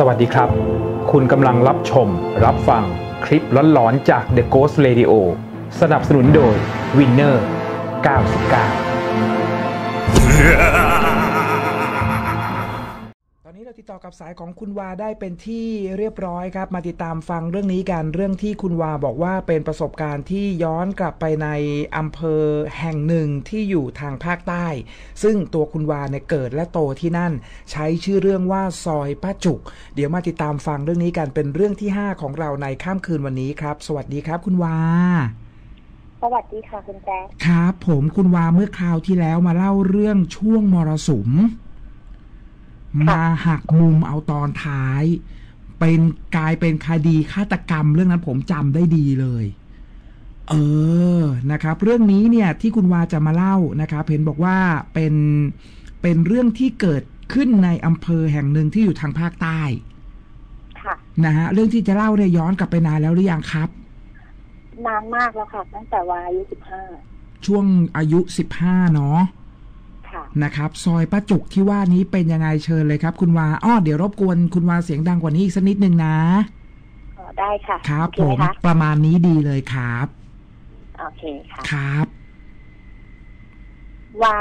สวัสดีครับ คุณกำลังรับชม รับฟังคลิปร้อนๆจาก The Ghost Radio สนับสนุนโดย Winner 99 ตอนนี้เราติดต่อกับสายของคุณวาได้เป็นที่เรียบร้อยครับ มาติดตามฟังเรื่องนี้กันเรื่องที่คุณวาบอกว่าเป็นประสบการณ์ที่ย้อนกลับไปในอำเภอแห่งหนึ่งที่อยู่ทางภาคใต้ ซึ่งตัวคุณวาเนี่ยเกิดและโตที่นั่น ใช้ชื่อเรื่องว่าซอยป้าจุก เดี๋ยวมาติดตามฟังเรื่องนี้กันเป็นเรื่องที่ 5 ของเราในค่ำคืนวันนี้ครับ สวัสดีครับคุณวาสวัสดีค่ะคุณแจ๊คครับผมคุณวาเมื่อคราวที่แล้วมาเล่าเรื่องช่วงมรสุม มาหักมุมเอาตอนท้าย เป็นกลายเป็นคดีฆาตกรรมเรื่องนั้นผมจำได้ดีเลย เออนะครับ เรื่องนี้เนี่ยที่คุณวาจะมาเล่านะครับเห็นบอกว่าเป็นเป็นเรื่องที่เกิดขึ้นในอำเภอแห่งหนึ่งที่อยู่ทางภาคใต้ค่ะนะฮะเรื่องที่จะเล่าเนี่ยย้อนกลับไปนานแล้วหรือยังครับนานมากแล้วค่ะ ตั้งแต่วาอายุสิบห้าช่วงอายุสิบห้าเนาะค่ะ นะครับซอยป้าจุกที่ว่านี้เป็นยังไงเชิญเลยครับ คุณวาอ้อเดี๋ยวรบกวนคุณวาเสียงดังกว่านี้อีกสักนิดนึงนะอ๋อได้ค่ะครับโอผเไหมคะประมาณนี้ดีเลยครับโอเคค่ะครับวา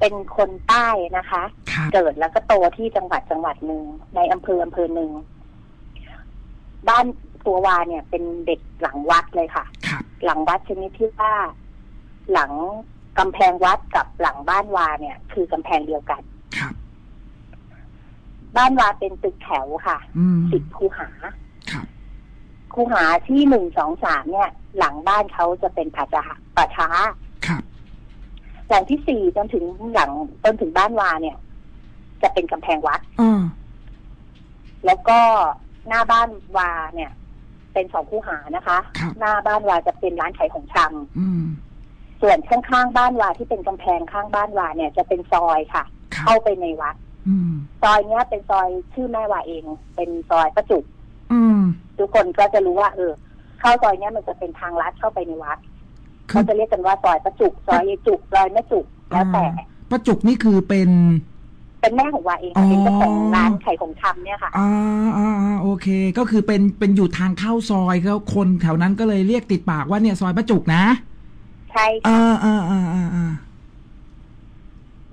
เป็นคนใต้นะคะครับเกิดแล้วก็โตที่จังหวัดจังหวัดหนึ่งในอำเภออำเภอหนึ่งบ้านตัววาเนี่ย เป็นเด็กหลังวัดเลยค่ะครับหลังวัดชนิดที่ว่าหลัง กำแพงวัดกับหลังบ้านวาเนี่ย คือกำแพงเดียวกัน ครับ บ้านวาเป็นตึกแถวค่ะอืมสิบคูหาครับคูหาที่หนึ่งสองสามเนี่ย หลังบ้านเขาจะเป็นป่าช้าป่าช้าครับ หลังที่สี่จนถึงหลังจนถึงบ้านวาเนี่ย จะเป็นกำแพงวัดอ่าแล้วก็หน้าบ้านวาเนี่ย เป็นสองคูหานะคะครับหน้าบ้านวาจะเป็นร้านขายของชำอืม ส่วนข้างๆบ้านวาที่เป็นกำแพงข้างบ้านวาเนี่ยจะเป็นซอยค่ะครับเข้าไปในวัดอืมซอยเนี้ยเป็นซอยชื่อแม่วาเอง เป็นซอยประจุกอืมทุกคนก็จะรู้ว่า เออ เข้าซอยเนี้ยมันจะเป็นทางลัดเข้าไปในวัดคืเขาอจะเรียกกันว่าซอยประจุกซอยยายจุกซอยแม่จุกแล้วแต่อ่าป้าจุกนี่คือเป็นเป็นแม่ของวาเองอ๋อเป็นเจ้าของร้านขายของชำเนี่ยค่ะอ่าอ่าอ่าโอเค ก็คือเป็นเป็นอยู่ทางเข้าซอยก็คนแถวนั้นก็เลยเรียกติดปากว่าเนี่ยซอยป้าจุกนะ ใช่อ่าค่ะอ่าอ่าอ่าอ่า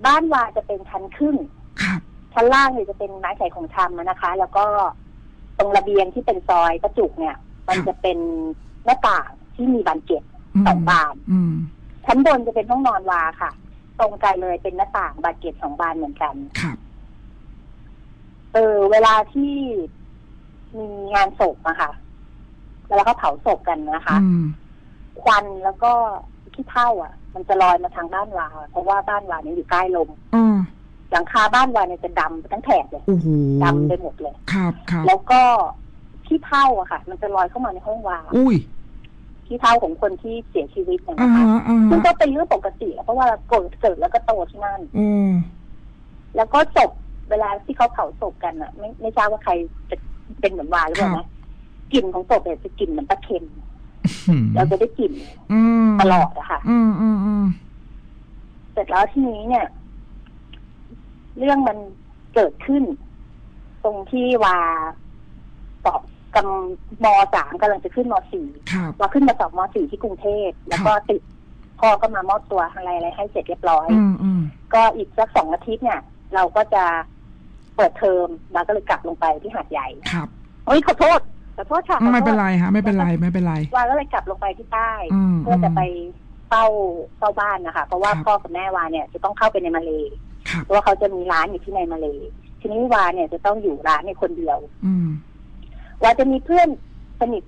บ้านวาจะเป็นชั้นครึ่งครับชั้นล่างเนี่ยจะเป็นร้านขายของชำอะนะคะ แล้วก็ตรงระเบียงที่เป็นซอยประจุกเนี่ย มันจะเป็นหน้าต่างที่มีบานเกล็ดมสองบานอืมชั้นบนจะเป็นห้องนอนวาค่ะ ตรงกันเลยเป็นหน้าต่างบานเกล็ดสองบานเหมือนกันครับเออเวลาที่มีงานศพอะค่ะเวลาเขาเผาศพกันนะคะอืมควันแล้วก็ ขี้เถ้าอะ มันจะลอยมาทางบ้านวาเพราะว่าบ้านวาเนี่ยอยู่ใกล้ลมอ่าหลังคาบ้านวาเนี่ยจะดำไปทั้งแถบเลยโอ้โหดำไปหมดเลยครับครับแล้วก็ขี้เถ้าอะค่ะ มันจะลอยเข้ามาในห้องวาอุ้ยขี้เถ้าของคนที่เสียชีวิตเนี่ยอ่านะคะฮะอ่าซึ่งฮะก็เป็นเรื่องปกติอะเพราะว่าเราเกิดเกิดแล้วก็โตที่นั่นอืมแล้วก็ศพเวลาที่เขาเผาศพกันอะไม่ไม่ทราบว่าใครจะเป็นเหมือนวาหรือเปล่านะกลิ่นของศพเนี่ยจะกลิ่นเหมือนตะเค็ม เราจะได้กลิ่นอืมตลอดอะค่ะอืมอืมอืมเสร็จแล้วทีนี้เนี่ย เรื่องมันเกิดขึ้น ตรงที่วาสอบกำมสามกำลังจะขึ้นมสี่ครับวาขึ้นมาสอบมสี่ที่กรุงเทพแล้วก็ติดพ่อก็มามอบตัวอะไรอะไรให้เสร็จเรียบร้อยอืมอืมก็อีกสักสองอาทิตย์เนี่ย เราก็จะเปิดเทอมเราก็เลยกลับลงไปที่หาดใหญ่ครับเฮ้ยขอโทษ ขอโทษค่ะขอโทษไม่เป็นไรฮะไม่เป็นไรไม่เป็นไรวาก็เลยกลับลงไปที่ใต้อืมเพื่อจะไปเฝ้าเฝ้าบ้านนะคะ เพราะว่าครับพ่อกับแม่วาเนี่ยจะต้องเข้าไปในมาเลย์ครับเพราะว่าเขาจะมีร้านอยู่ที่ในมาเลย์ทีนี้วาเนี่ยจะต้องอยู่ร้านในคนเดียว อืมวาจะมีเพื่อนสนิท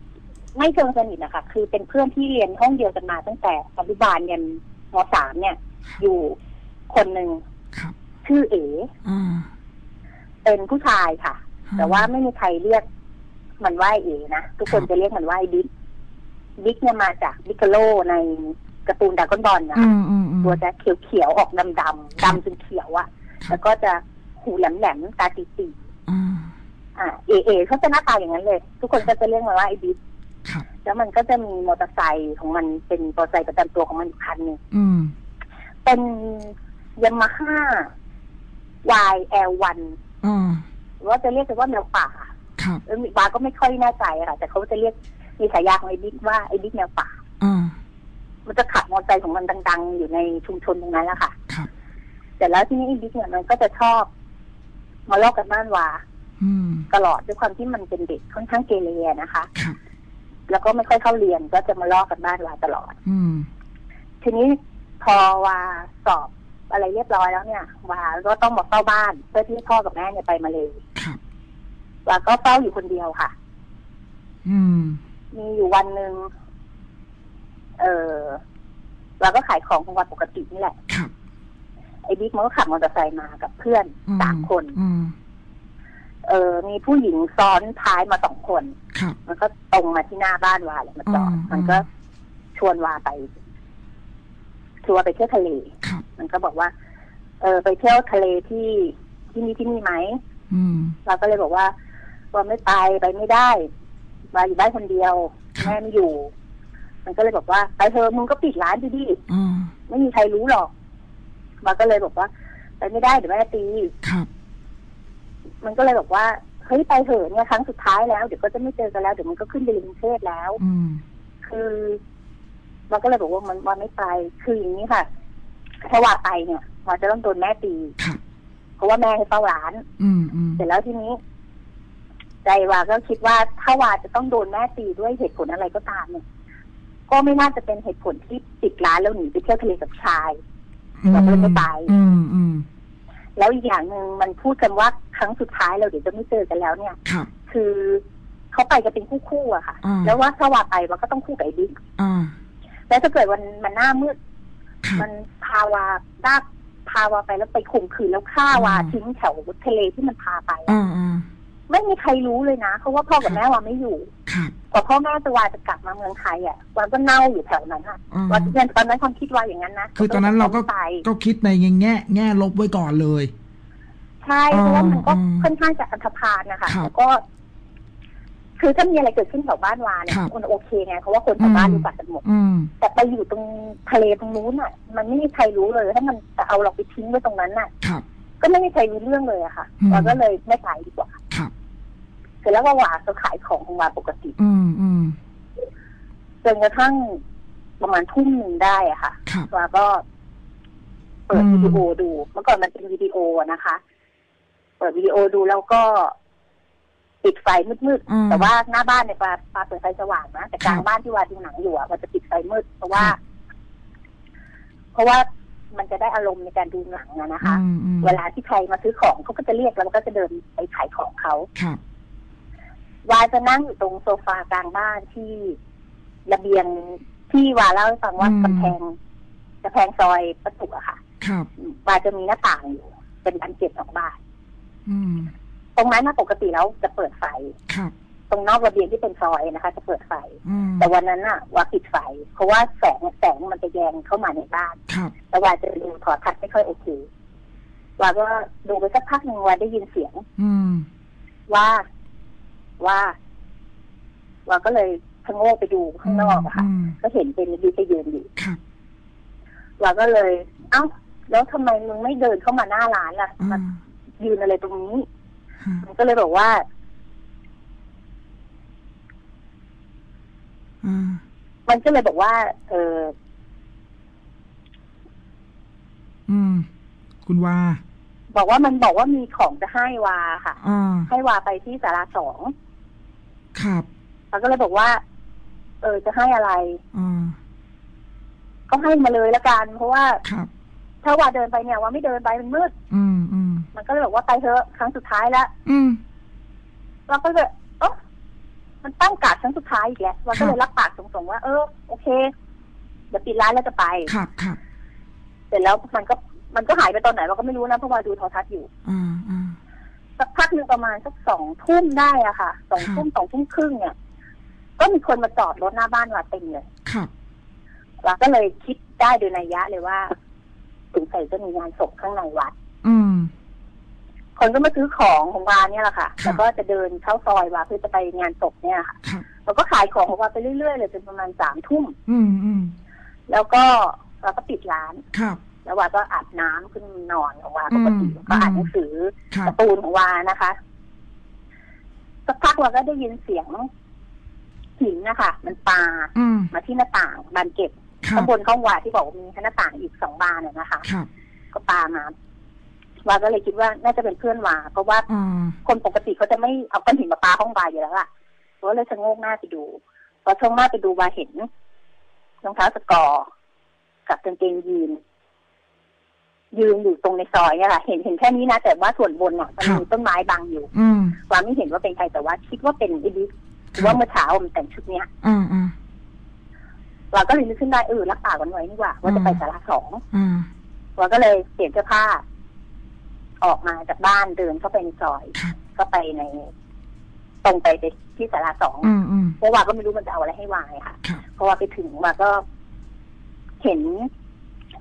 ไม่เชิงสนิทนะคะคือเป็นเพื่อนที่เรียนห้องเดียวกันมาตั้งแต่อนุบาลยันม.สามเนี่ย อยู่คนหนึ่งครับชื่อเอ๋อ่าเป็นผู้ชายค่ะ แต่ว่าไม่มีใครเรียก มันว่าเอ๋นะทุกคนจะเรียกมันว่าบิ๊กบิ๊กเนี่ยมาจากพิคโกโล่ในการ์ตูนดราก้อนบอลนะอืคะมอืมอืมตัวจะเขียวๆออกดำดำๆครับดำจนเขียวอะครับแล้วก็จะหูแหลมๆตาตี่ตี่อ่าๆอ่าเอเอเขาจะหน้าตาอย่างนั้นเลย ทุกคนก็จะเรียกมันว่าไอ้บิ๊กครับแล้วมันก็จะมีมอเตอร์ไซค์ของมันเป็นมอเตอร์ไซค์ประจำตัวของมันอยู่คันหนึ่งอืมเป็นยามาฮ่า YL1 อ่าว่าจะเรียกกันว่าแมวป่า ครับเออวาก็ไม่ค่อยแน่ใจอะค่ะ แต่เขาจะเรียกมีฉายาของไอ้บิ๊กว่าไอ้บิ๊กแมวป่าอ่ามันจะขับมอเตอร์ไซค์ของมันดัง ๆ อยู่ในชุมชนตรงนั้นแหละค่ะครับแต่แล้วทีนี้ไอ้บิ๊กเนี่ยมันก็จะชอบ มาลอกการบ้านวาอืมตลอดด้วยความที่มันเป็นเด็กค่อนข้างเกเรนะคะครับแล้วก็ไม่ค่อยเข้าเรียนก็จะมาลอกกันบ้านวาตลอด อืมทีนี้พอวาสอบอะไรเรียบร้อยแล้วเนี่ย วาก็ต้องมาเฝ้าบ้าน เพื่อที่พ่อกับแม่เนี่ยไปมาเลย ครับวาก็เฝ้าอยู่คนเดียวค่ะ อืม มีอยู่วันหนึ่งเออวาก็ขายของของวาปกตินี่แหละครับไอ้บิ๊กมันก็ขับมอเตอร์ไซค์มากับเพื่อนอืมสามคนอืมเออ มีผู้หญิงซ้อนท้ายมาสองคนครับมันก็ตรงมาที่หน้าบ้านวาเลยมาจอดอืมมันก็ชวนวาไปชวนวาไปเที่ยวทะเลครับมันก็บอกว่า เออ ไปเที่ยวทะเลที่ที่นี่ที่นี่ไหมอืมเราก็เลยบอกว่า ว่าไม่ไปไปไม่ได้มาอยู่บ้านคนเดียวครับแม่ไม่อยู่ มันก็เลยบอกว่า ไปเธอะมึงก็ปิดร้านดิดิอ่าไม่มีใครรู้หรอกมาก็เลยบอกว่า ไปไม่ได้เดี๋ยวแม่ตีครับมันก็เลยบอกว่าเฮ้ยไปเถอะเนี่ยครั้งสุดท้ายแล้วเดี๋ยวก็จะไม่เจอกันแล้วเดี๋ยวมันก็ขึ้นไปกรุงเทพแล้วอืมคือมันก็เลยบอกว่ามันว่าไม่ไปคืออย่างนี้ค่ะถ้าว่าไปเนี่ยมันจะต้องโดนแม่ตีครับเพราะว่าแม่ให้เฝ้าร้าน อืมอืมเสร็จแล้วทีนี้ ใจวาก็คิดว่าถ้าวาจะต้องโดนแม่ตีด้วยเหตุผลอะไรก็ตามเนี่ย ก็ไม่น่าจะเป็นเหตุผลที่ปิดร้านแล้วหนีไปเที่ยวทะเลกับชายเราก็เลยไม่ไปอืมอืมแล้วอีกอย่างหนึ่งมันพูดกันว่าครั้งสุดท้ายเราเดี๋ยวจะไม่เจอกันแล้วเนี่ยครับคือเขาไปกันเป็นคู่ๆอะค่ะอ่าแล้วว่าถ้าวาไปวาก็ต้องคู่กับไอ้บิ๊กอ่าแล้วถ้าเกิดวันมันหน้ามืดครับมันพาวาลากพาวาไปแล้วไปข่มขืนแล้วฆ่าวาอืมทิ้งแถวทะเลที่มันพาไปอะอ่าอ่า ไม่มีใครรู้เลยนะเพราะว่าพ่อกับแม่วาไม่อยู่ครับกว่าพ่อแม่จะวาจะกลับมาเมืองไทยอะวาก็เน่าอยู่แถวนั้นอะอ่าวาเนี่ยตอนนั้นความคิดวาอย่างนั้นนะคือตอนนั้นเราก็ไปก็คิดในแง่แง่ลบไว้ก่อนเลยใช่เพราะว่ามันก็อืมค่อนข้างจะอันธพาลนะคะครับแล้วก็คือถ้ามีอะไรเกิดขึ้นแถวบ้านวาเนี่ยครับมันโอเคไงเพราะว่าคนแถวบ้านอืมรู้จักกันหมดอืมแต่ไปอยู่ตรงทะเลตรงนู้นอะ มันไม่มีใครรู้เลยถ้ามันจะเอาเราไปทิ้งไว้ตรงนั้นน่ะครับก็ไม่มีใครรู้เรื่องเลยอะค่ะอืมวาก็เลยไม่ไปดีกว่าครับ เสร็จแล้วว่าวาก็ขายของของวาปกติ อืมอืมจนกระทั่งประมาณทุ่มหนึ่งได้อะค่ะครับวาก็เปิดอืมวิดีโอดู เมื่อก่อนมันเป็นวิดีโออะนะคะ เปิดวิดีโอดูแล้วก็ปิดไฟมืดอืมๆแต่ว่าหน้าบ้านเนี่ยปาปาเปิดไฟสว่างนะ แต่กลางครับบ้านที่วาดูหนังอยู่อะมันจะปิดไฟมืด เพราะว่าครับเพราะว่ามันจะได้อารมณ์ในการดูหนังอะนะคะอืมอืมเวลาที่ใครมาซื้อของเขาก็จะเรียกแล้วมันก็จะเดินไปขายของเขาครับ วาจะนั่งอยู่ตรงโซฟากลางบ้านที่ระเบียงที่วาเล่าให้ฟังว่าอืมกำแพงกำแพงซอยประตูอะค่ะครับวาจะมีหน้าต่างอยู่ เป็นบานเกล็ดสองบานอืมตรงนั้นนะปกติแล้วจะเปิดไฟครับตรงนอกระเบียงที่เป็นซอยนะคะ จะเปิดไฟอืมแต่วันนั้นน่ะวาปิดไฟ เพราะว่าแสงแสงมันจะแยงเข้ามาในบ้านครับแล้ววาจะดูโถอดทัศน์ไม่ค่อยโอเควาก็ดูไปสักพักหนึ่งวาได้ยินเสียงอืมว่า ว่าว่าก็เลยชะโงกไปดูข้างนอกอะค่ะมก็เห็นเป็นดีไปยืนอยู่ครับว่าก็เลย เอ้า แล้วทำไมมึงไม่เดินเข้ามาหน้าร้านล่ะอ่ามายืนอะไรตรงนี้ฮะมันก็เลยบอกว่าอ่ามันก็เลยบอกว่า เอออืม คุณวาบอกว่ามันบอกว่ามีของจะให้วาค่ะอ่าให้วาไปที่สาราสอง ครับมันก็เลยบอกว่า เออจะให้อะไรอ่าก็ให้มาเลยละกัน เพราะว่าครับถ้าวาเดินไปเนี่ยว่าไม่เดินไปมันมืด อืมอืมมันก็เลยบอกว่าไปเถอะครั้งสุดท้ายแล้วอืมเราก็เลยเออมันตั้งการดครั้งสุดท้ายอีกแล้วเราก็เลยรับปากตรงๆว่าเออโอเคเดี๋ยวปิดร้านแล้วจะไปครับครับเสร็จแล้วมันก็มันก็หายไปตอนไหนเราก็ไม่รู้นะเพราะว่าดูโทรทัศน์อยู่อ่าอ่า สักพักหนึ่งประมาณสักสองทุ่มได้อะค่ะสองครับทุ่มสองทุ่มครึ่งเนี่ย ก็มีคนมาจอดรถหน้าบ้านวาเต็มเลยครับเราก็เลยคิดได้โดยนัยยะเลยว่าสงสัยจะมีงานศพข้างในวัด อืมคนก็มาซื้อของของวาเนี่ยแหละค่ะครับแล้วก็จะเดินเข้าซอยวาเพื่อจะไปงานศพเนี่ยค่ะครับเราก็ขายของของวาไปเรื่อยๆเลยจนประมาณสามทุ่มอืมอืมแล้วก็เราก็ปิดร้านครับ แล้ววาก็อาบน้ำขึ้นนอนของวาปกติอืมก็อ่านหนังสือครักาบร์ตูนของวานะคะสักพักเราก็ได้ยินเสียงหินนะคะมันปาอืมมาที่หน้าต่างบานเก็บครับข้างบนห้องวาที่บอกว่ามีหน้าต่างอีกสองบานน่ะนะคะครับก็ปามาวาก็เลยคิดว่าน่าจะเป็นเพื่อนวาเพราะว่าอ่าคนปกติเขาจะไม่เอาก้อนหินมาปาห้องวาอยู่แล้วล่ะก็เลยชะโงกหน้าไปดูพอชะโงกหน้าไปดูวาเห็นรองเท้าสกอร์กับกางเกงยีน ยืนอยู่ตรงในซอยเนี่ยค่ะ เห็นเห็นแค่นี้นะ แต่ว่าส่วนบนน่ะมันมีต้นไม้บังอยู่อืมวาไม่เห็นว่าเป็นใครแต่ว่าคิดว่าเป็นไอ้ดิสหรือว่าเมื่อเช้ามันแต่งชุดเนี้ยอ่าอ่าเราก็เลยนึกขึ้นได้เออรับปากกันไว้นี่หว่า ว่าจะไปอืมสาระสองอ่าเราก็เลยเปลี่ยนเสื้อผ้า ออกมาจากบ้านเดินเข้าไปในซอยครับก็ไปใน ตรงไปไปที่สาราสองอืมอืมเพราะว่าก็ไม่รู้มันจะเอาอะไรให้วายค่ะครับเพราะว่าไปถึงว่าก็เห็น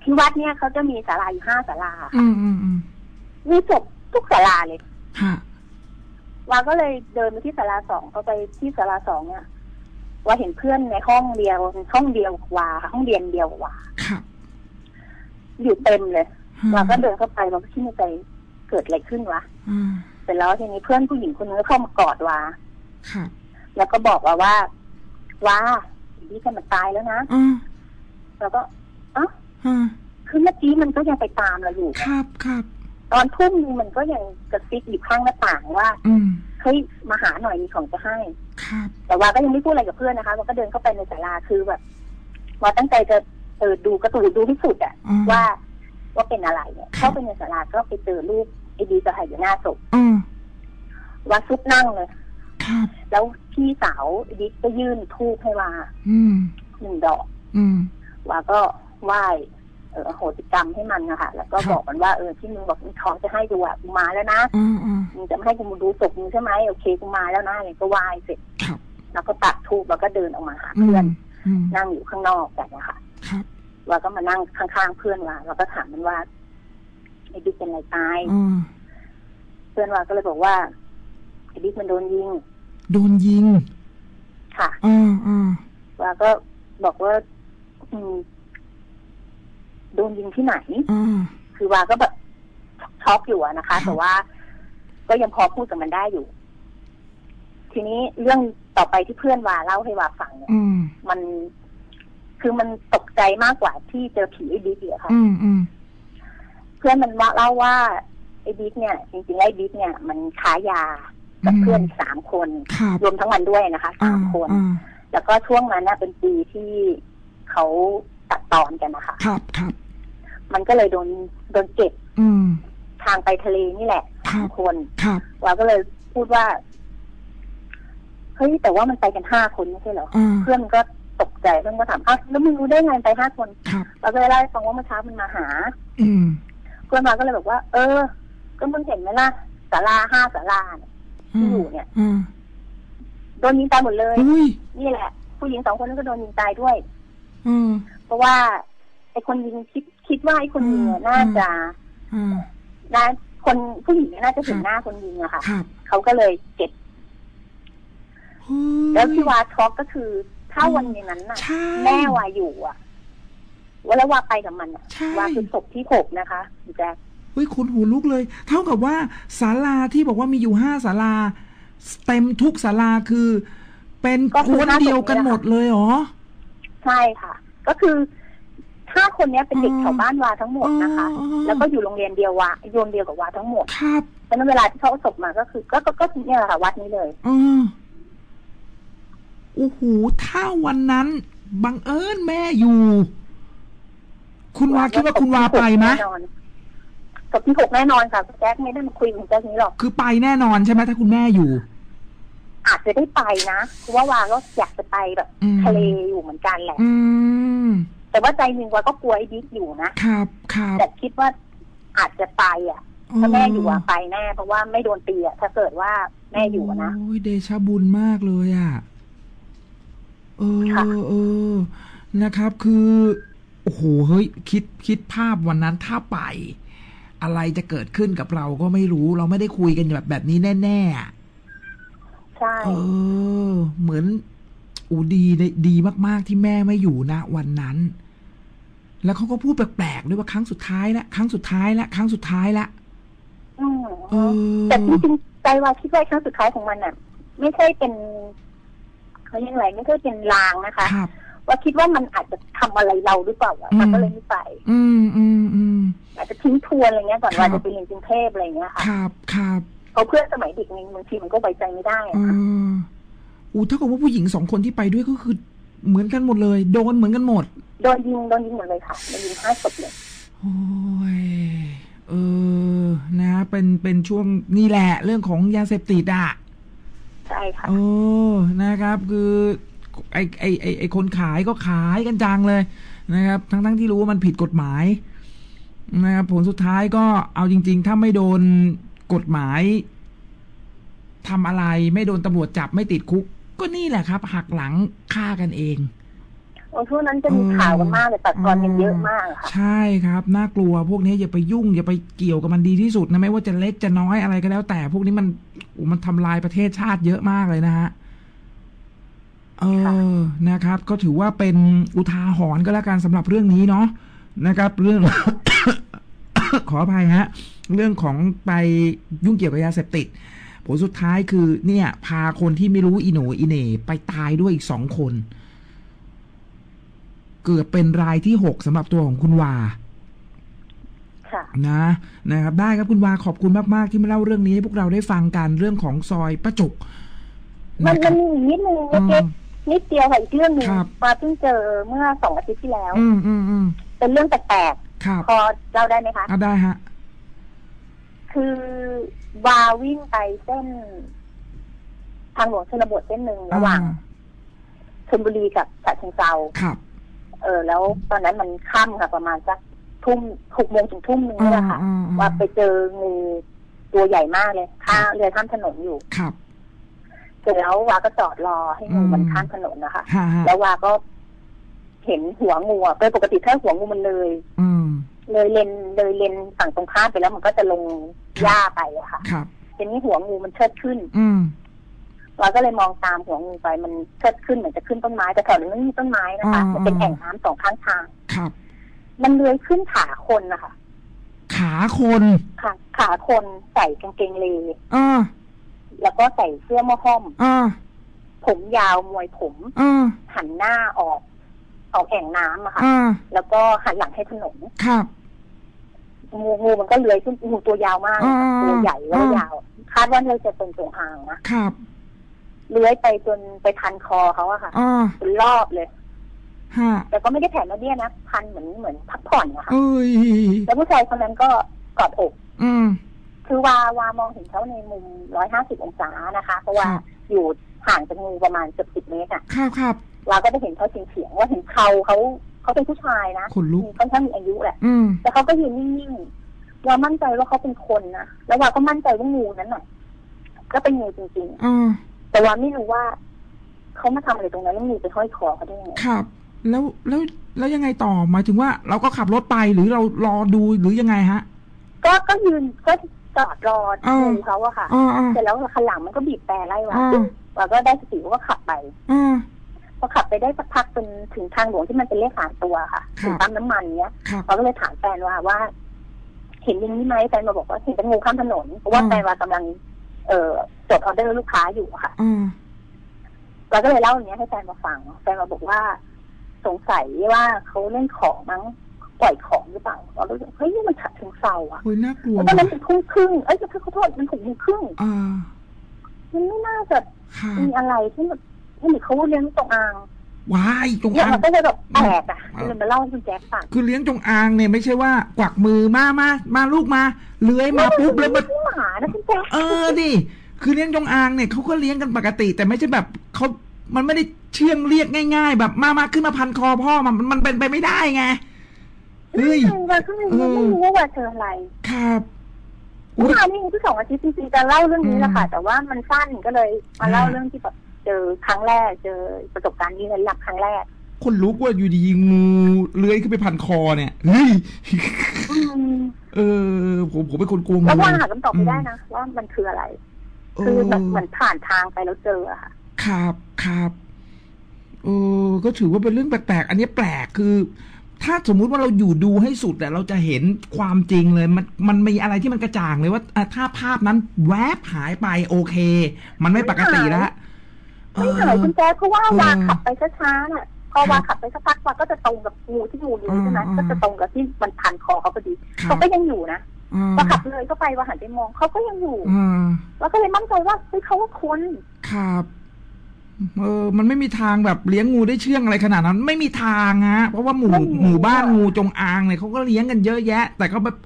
ที่วัดเนี่ยเขาจะมีศาลาอยู่ห้าศาลาอืมอืมอืมมีศพทุกศาลาเลยฮะวาก็เลยเดินไปที่ศาลาสองพอไปที่ศาลาสองเนี่ยว่าเห็นเพื่อนในห้องเดียวห้องเดียวกว่าห้องเรียนเดียวกว่าครับอยู่เต็มเลยอืมวาก็เดินเข้าไปวาก็คิดในใจเกิดอะไรขึ้นวะอ่าเสร็จแล้วทีนี้เพื่อนผู้หญิงคนนึงก็เข้ามากอดวาครับแล้วก็บอกว่าว่าว่าดีกันมันตายแล้วนะอ่าแล้วก็อ๋ออ่า คือเมื่อกี้มันก็ยังไปตามเราอยู่ครับครับตอนทุ่มนึงมันก็ยังกระซิบอยู่ข้างหน้าต่างว่าอืมเฮ้ยมาหาหน่อยมีของจะให้ครับแต่ว่าก็ยังไม่พูดอะไรกับเพื่อนนะคะมันก็เดินเข้าไปในศาลาคือแบบว่าตั้งใจจะเออดูกระตูนดูที่สุดอะอ่าว่าว่าเป็นอะไรเนี่ยครับเข้าไปในศาลาก็ไปเจอรูปไอ้ดีจะหายอยู่หน้าศพอ่าว่าซุดนั่งเลยครับแล้วพี่สาวไอ้ดิก็ยื่นทูบให้ว่าอืมหนึ่งดอกอืมว่าก็ ไหว้เอออโหสิกรรมให้มันนะคะแล้วก็ครับบอกมันว่าเออที่มึงบอกมึงท้องจะให้ดูอะกูมาแล้วนะอ่าอ่ามึงจะไม่ให้กูมาดูศพมึงใช่ไหมโอเคกูมาแล้วนะอะไรก็ไหว้เสร็จครับแล้วก็ตัดทูบแล้วก็เดินออกมาหาอืเพื่อนมอืมนั่งอยู่ข้างนอกกันนะคะครับว่าก็มานั่งข้างๆเพื่อนว่าแล้วก็ถามมันว่าไอ้ดิ๊กเป็นอะไรตายอ่าเพื่อนว่าก็เลยบอกว่าไอ้ดิ๊กมันโดนยิง โดนยิง ค่ะอ่าอ่าว่าก็บอกว่า อืม โดนยิงที่ไหนอ่าคือวาก็แบบช็อกอยู่อะนะคะ แต่ว่า ก็ยังพอพูดกับมันได้อยู่ ทีนี้เรื่องต่อไปที่เพื่อนวาเล่าให้วาฟังเนี่ยอืมมันคือมันตกใจมากกว่าที่เจอผีไอ้บิ๊กเลยค่ะอืมอืมเพื่อนมันว่าเล่าว่าไอ้บิ๊กเนี่ย จริงๆไอ้บิ๊กเนี่ย มันค้ายากับเพื่อนอีกสามคนครับรวมทั้งมันด้วยนะคะอ่าสามคนอ่าแล้วก็ช่วงนั้นน่ะเป็นปีที่เขา ตัดตอนกันนะคะ ครับครับมันก็เลยโดนโดนเก็บอืม ทางไปทะเลนี่แหละครัสาบมคนครับเราก็เลยพูดว่าเฮ้ยแต่ว่ามันไปกันห้าคนไม่ใช่เหรอ อ่าเพื่อนก็ตกใจเพื่อนก็ถามอ้าวแล้วมึงรู้ได้ไงไปห้าคนครับ เราก็เลยเล่าให้ฟังว่าเมื่อเช้ามันมาหา อืม เพื่อนมาก็เลยบอกว่า เออ ก็มึงเห็นไหมล่ะศาลาห้าศาลาเนี่ยที่อยู่เนี่ยอ่าโดนยิงตายหมดเลย อุ้ยนี่แหละ ผู้หญิงสองคนนั้นก็โดนยิงตายด้วย อืมเพ ราะว่าไอ้คนยิงคิดคิดว่าไอ้คนยิงเนี่ยน่าจะอ่าน่าคนผู้หญิงเนี่ยน่าจะเห็นครับหน้าคนยิงอะค่ะครับเขาก็เลยเก็บเฮ้ยแล้วที่วาช็อกก็คือถ้าวันนั้นน่ะใช่แม่วาอยู่อะว่าแล้ววาไปกับมันอะใช่วาคือศพที่หกนะคะพี่แจ๊คเฮ้ยคุณหูลุกเลย เท่ากับว่าศาลาที่บอกว่ามีอยู่ห้าศาลาเต็มทุกศาลาคือ เป็นคนเดียวกันหมดเลยเหรอ ใช่ค่ะ ก็คือห้าคนเนี้ยเป็นเด็กอ๋อแถวบ้านวาทั้งหมดนะคะอ๋อแล้วก็อยู่โรงเรียนเดียววาโรงเดียวกับวาทั้งหมดครับเพราะฉะนั้นเวลาที่เขาเอาศพมาก็คือ ก็ก็ก็เนี่ยแหละค่ะวัดนี้เลยเออโอ้โหถ้าวันนั้นบังเอิญแม่อยู่ คุณวาคิดว่าคุณวาไปไหมแน่นอนศพที่หกแน่นอนค่ะพี่แจ๊คไม่ได้มาคุยกับแจ๊คนี้หรอก คือไปแน่นอนใช่ไหมถ้าคุณแม่อยู่ อาจจะได้ไปนะเพราะว่าวาก็อยากจะไปแบบอืมทะเลอยู่เหมือนกันแหละอืมแต่ว่าใจหนึ่งวาก็กลัวไอ้บิ๊กอยู่นะครับครับแต่คิดว่าอาจจะไปอะถ้าแม่อยู่อะไปแน่เพราะว่าไม่โดนตีอะถ้าเกิดว่าแม่อยู่อะนะโอ้ยเดชะบุญมากเลยอะเออค่ะเออนะครับคือโอ้โหเฮ้ยคิดคิดภาพวันนั้นถ้าไป อะไรจะเกิดขึ้นกับเราก็ไม่รู้ เราไม่ได้คุยกันแบบแบบนี้แน่ๆอะ ใช่เออ เหมือนอูดีได้ดีมาก ๆ ที่แม่ไม่อยู่นะวันนั้น แล้วเขาก็พูดแปลกๆด้วยว่าครั้งสุดท้ายละครั้งสุดท้ายละครั้งสุดท้ายละอืมเออแต่จริงๆใจวาคิดว่าครั้งสุดท้ายของมันน่ะ ไม่ใช่เป็นเขาเรียกอะไรไม่ใช่เป็นลางนะคะครับว่าคิดว่ามันอาจจะทำอะไรเราหรือเปล่าอะอืมก็เลยไม่ไป อืมอืมอืมอาจจะทิ้งทวนอะไรเงี้ยก่อนครับว่าจะไปเรียนกรุงเทพอะไรเงี้ยคค่ะรับครับ เพราะเพื่อนสมัยเด็กนี่บางทีมันก็ไว้ใจไม่ได้เออะค่ะออู้เท่ากับว่าผู้หญิงสองคนที่ไปด้วยก็คือเหมือนกันหมดเลย โดนเหมือนกันหมด โดนยิงโดนยิงหมดเลยค่ะโดนยิงห้าศพเลยโอ้ยเออนะ เป็นเป็นช่วงนี่แหละ เรื่องของยาเสพติดอะใช่ค่ะเออนะครับ คือไอไอไอไอคนขายก็ขายกันจังเลยนะครับ ทั้งทั้งที่รู้ว่ามันผิดกฎหมายนะครับผลสุดท้ายก็เอาจริง ๆ ถ้าไม่โดน กฎหมายทำอะไรไม่โดนตำรวจจับไม่ติดคุก ก็นี่แหละครับ หักหลังฆ่ากันเองโอ้ช่วงนั้นจะมีข่าวกันมากเลยตัดตอนกันเยอะมากค่ะใช่ครับน่ากลัวพวกนี้อย่าไปยุ่ง อย่าไปเกี่ยวกับมันดีที่สุดนะไม่ว่าจะเล็กจะน้อยอะไรก็แล้ว แต่พวกนี้มันโอ้มันทำลายประเทศชาติเยอะมากเลยนะฮะเออนะครับ ก็ถือว่าเป็นอุทาหรณ์ก็แล้วกันสำหรับเรื่องนี้เนาะนะครับ เรื่อง ขออภัยฮะ เรื่องของไปยุ่งเกี่ยวกับยาเสพติด ผลสุดท้ายคือเนี่ย พาคนที่ไม่รู้อีโหนอีเหน่ไปตายด้วยอีกสองคน เกือบเป็นรายที่หกสำหรับตัวของคุณวาค่ะนะนะครับได้ครับคุณวาขอบคุณมาก ๆ ที่มาเล่าเรื่องนี้ให้พวกเราได้ฟังกันเรื่องของซอยประจุก มันนะคมัรันบมีอีกนิดนึงอืมเล็กๆนิดเดียวค่ะอีกเรื่องหนึ่งครับมาเพิ่งเจอเมื่อสองอาทิตย์ที่แล้ว อืมอืมอืมเป็นเรื่องแปลก ครับๆพอเล่าได้ไหมคะเอาได้ฮะ คือวาวิ่งไปเส้น ทางหลวงชนบทเส้นหนึ่งระหว่างชลบุรีกับฉะเชิงเทราครับ เออ แล้วตอนนั้นมันค่ำค่ะประมาณสักทุ่มหกโมงถึงทุ่มนึงนี่แหละค่ะอืมอืมว่าไปเจองูตัวใหญ่มากเลยข้ามเรือข้ามถนนอยู่ครับเสร็จแล้ววาก็จอดรอให้งูอืมมันข้ามถนนนะคะฮะฮะแล้ววาก็ เห็นหัวงูอะโดยปกติถ้าหัวงูมันเลย อืม เลยเลนเลยเลนฝั่งตรงข้ามไปแล้วมันก็จะลงหญ้าไปอะค่ะครับทีนี้หัวงูมันเชิดขึ้น อืมเราก็เลยมองตามหัวงูไปมันเชิดขึ้นเหมือนจะขึ้นต้นไม้แต่แถวนั้นไม่มีต้นไม้นะคะอ่ามัมันเป็นแอ่งน้ำสองข้างทางครับ มันเลื้อยขึ้นขาคนนะคะขาคนขาขาคนใส่กางเกงเลอ่าแล้วก็ใส่เสื้อมอห้อมอ่าผมยาวมวยผมอ่าหันหน้าออก ออกแอ่งน้ำอะค่ะ อ่าแล้วก็หันหลังให้ถนนครับ งูงูมันก็เลื้อยขึ้นงูตัวยาวมากเลยค่ะอ่าตัวใหญ่แล้วก็อ่ายยาวคาดว่าน่าจะเป็นจงอางนะครับเลื้อยไปจนไปพันคอเขาอะค่ะอ่าเป็นรอบเลย ฮะแต่ก็ไม่ได้แผ่มาเบี้ยนะพันเหมือนเหมือนพักผ่อนอะค่ะ เอ้ยแล้วผู้ชายคนนั้นก็กอดอก อืม คือวาวามองเห็นเขาในมุมร้อยห้าสิบองศานะคะ เพราะว่าครับ อยู่ห่างจากงูประมาณเกือบสิบเมตรอะครับครับ วาก็ได้เห็นเขาเฉียงๆว่าเห็นเขาเขาเขาเป็นผู้ชายนะขนลุกมีค่อนข้างมีอายุแหละอืมแต่เขาก็ยืนนิ่งๆวามั่นใจว่าเขาเป็นคนนะแล้ววาก็มั่นใจว่างูนั้นน่ะก็เป็นงูจริงอ่าๆแต่ว่าไม่รู้ว่าเขามาทำอะไรตรงนั้นแล้วงูไปห้อยคอเขาได้ยังไงครับ แล้วแล้วแล้วยังไงต่อหมายถึงว่า เราก็ขับรถไปหรือเรารอดูหรือยังไงฮะ ก็ก็ยืนก็จอดรออ่างูเขาอะค่ะอ่าอ่าเสร็จแล้วคันหลังมันก็บีบแต่ไล่วาอ่าวาก็ได้สติว่าก็ขับไปอ่า พอขับไปได้สักพักจนถึงทางหลวงที่มันเป็นเลขสามตัวค่ะครับถึงปั๊มน้ำมันเนี้ยครับเราก็เลยถามแฟนว่าว่า เห็นอย่างนี้ไหมแฟนมาบอกว่าเห็นเป็นงูข้ามถนนเพราะว่าอืมแฟนว่ากำลัง เอ่อจดออเดอร์ลูกค้าอยู่อะค่ะอ่าเราก็เลยเล่าอย่างเงี้ยให้แฟนมาฟังแฟนมาบอกว่า สงสัยว่าเขาเล่นของมั้งปล่อยของหรือเปล่าเราก็เลยเฮ้ยนี่มันฉะเชิงเซาอะโอ้ยน่ากลัวแล้วตอนนั้นว่ะเป็นทุ่มครึ่งเอ้ยขอโทษมันหกโมงครึ่งอ่ามันไม่น่าจะค่ะมีอะไรที่มันที่เหมือ นเขาเลี้ยงตรงอ่างว้ายจงเนี่ยอางมันก็เลยแบบแปลกอะอืมเลยมาเล่าให้คุณแจ๊คฟังคือเลี้ยงจงอางเนี่ยไม่ใช่ว่ากวักมือมามามาลูกมาเลื้อยมาปุ๊บแล้วมันหมานะคุณแจ๊คเออดิคือเลี้ยงจงอางเนี่ยเขาก็เลี้ยงกันปกติ แต่ไม่ใช่แบบเขามันไม่ได้เชื่องเรียกง่าย ๆ แบบมามาขึ้นมาพันคอพ่อมันมันเป็นไปไม่ได้ไงเฮ้ยว่าก็ไม่รู้ไม่รู้ว่าว่าเจออะไร ครับเมื่อวานนี้เพิ่งสองอาทิตย์จริงๆจะเล่าเรื่องนี้แหละค่ะอืมแต่ว่ามันสั้นก็เลยมาเล่าอ่าเรื่องที่แบบ เจอครั้งแรกเจอประสบการณ์นี้ในหลักครั้งแรก คนลุกว่าอยู่ดีงูเลื้อยขึ้นไปพันคอเนี่ยเฮ้ยอืมเออ ผมผมเป็นคนกลัวงูแล้วว่าหาคำตอบไม่ได้นะว่ามันคืออะไรเอคืออแบบเหมือนผ่านทางไปแล้วเจออะค่ะครับครับเออก็ถือว่าเป็นเรื่องแปลกๆ อันนี้แปลกคือ ถ้าสมมุติว่าเราอยู่ดูให้สุดแต่เราจะเห็นความจริงเลย มันมันมีอะไรที่มันกระจ่างเลยว่าอะถ้าภาพนั้นแวบหายไปโอเค มันไม่ปกติแล้ว ไม่หายคุณแจ๊คเพราะว่าเออวาขับไปช้าๆน่ะพอวาขับไปสักพักวาก็จะตรงกับงูที่งูเลื้อยใช่ไหมอืมก็จะตรงกับที่มันพันคอเขาพอดีครับเขาก็ยังอยู่นะอ่าพอขับเลยเข้าไปวาหันไปมองเขาก็ยังอยู่อ่าแล้วก็เลยมั่นใจว่าเฮ้ยเขาว่าคนครับเออ มันไม่มีทางแบบเลี้ยงงูได้เชื่องอะไรขนาดนั้น ไม่มีทางฮะ เพราะว่าหมู่หมู่บ้านงูจงอางเนี่ยเขาก็เลี้ยงกันเยอะแยะ แต่ก็แบบ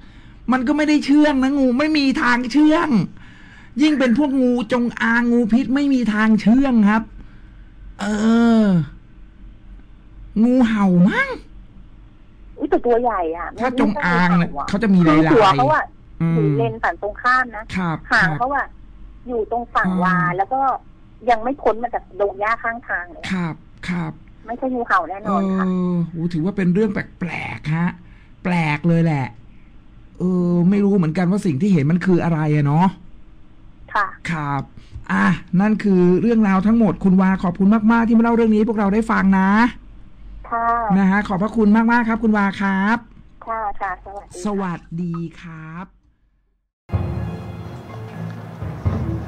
มันก็ไม่ได้เชื่องนะงูไม่มีทางเชื่อง ยิ่งเป็นพวกงูจงอางงูพิษไม่มีทางเชื่องครับ เออ งูเห่ามั้งอุ้ยแต่ตัวใหญ่อะถ้าจงอางเนี่ยเขาจะมีคือลายหัวลายเขาอะอือยู่มเลนฝั่งตรงข้ามนะครับหางครับเขาอะอยู่ตรงฝั่งวาอ่าแล้วก็ยังไม่พ้นมาจากดงหญ้าข้างทางเลยครับ ครับ ไม่ใช่งูเห่าแน่เอนอนค่ะอโหถือว่าเป็นเรื่องแปลกๆฮะ แปลกเลยแหละ เออ ไม่รู้เหมือนกันว่าสิ่งที่เห็นมันคืออะไรอะเนาะ ค่ะ ครับ อะ นั่นคือเรื่องราวทั้งหมดคุณวาขอบคุณมาก ๆ ที่มาเล่าเรื่องนี้ให้พวกเราได้ฟังนะ ค่ะ นะฮะ ขอบพระคุณมาก ๆ ครับ คุณวาครับ ค่ะค่ะสวัสดีสวัสดีครับ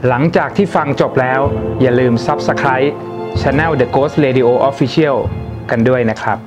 หลังจากที่ฟังจบแล้ว อย่าลืม Subscribe Channel The Ghost Radio Official กันด้วยนะครับ